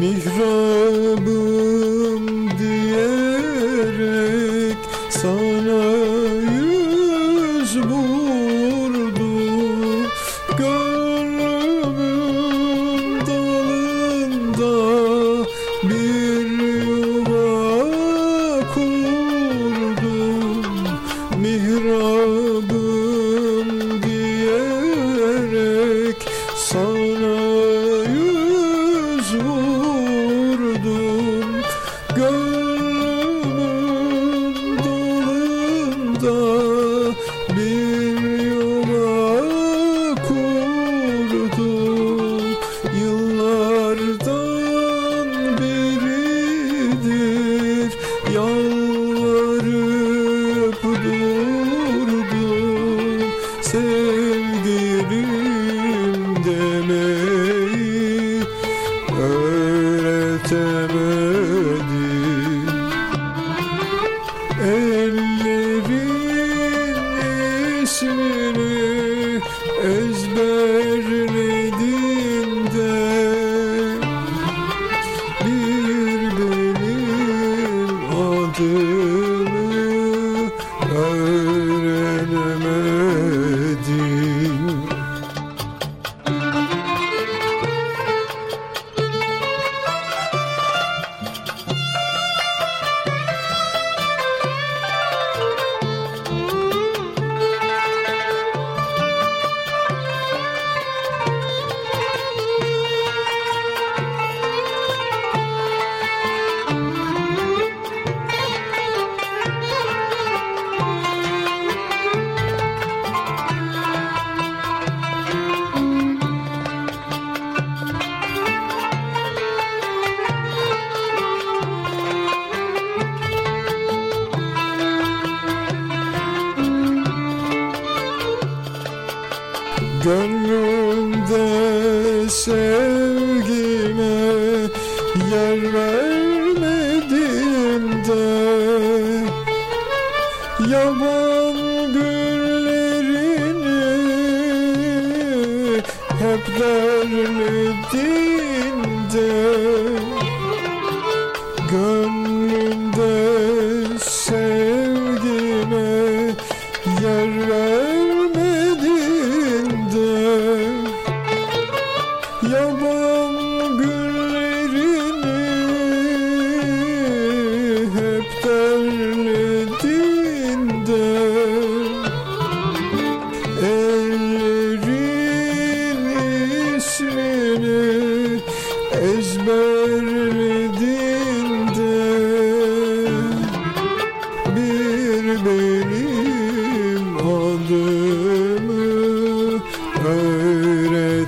mihrabım diyerek sana yüz vurdu. Gönlümün dalında bir yuva kurdum. Mihrabım Gönlümün dalında bir yuva kurdum Yıllardan beridir yalvarıp durdum Sevgilim demeyi öğretemedim Ellerin ismini ezberledim de Bir benim adımı Gönlümde sevgime yer vermedim de. Yaban güllerini hep derledin de. Gönlümde hep derledin de Ellerin ismini ezberledin de Bir benim adımı öğretemedim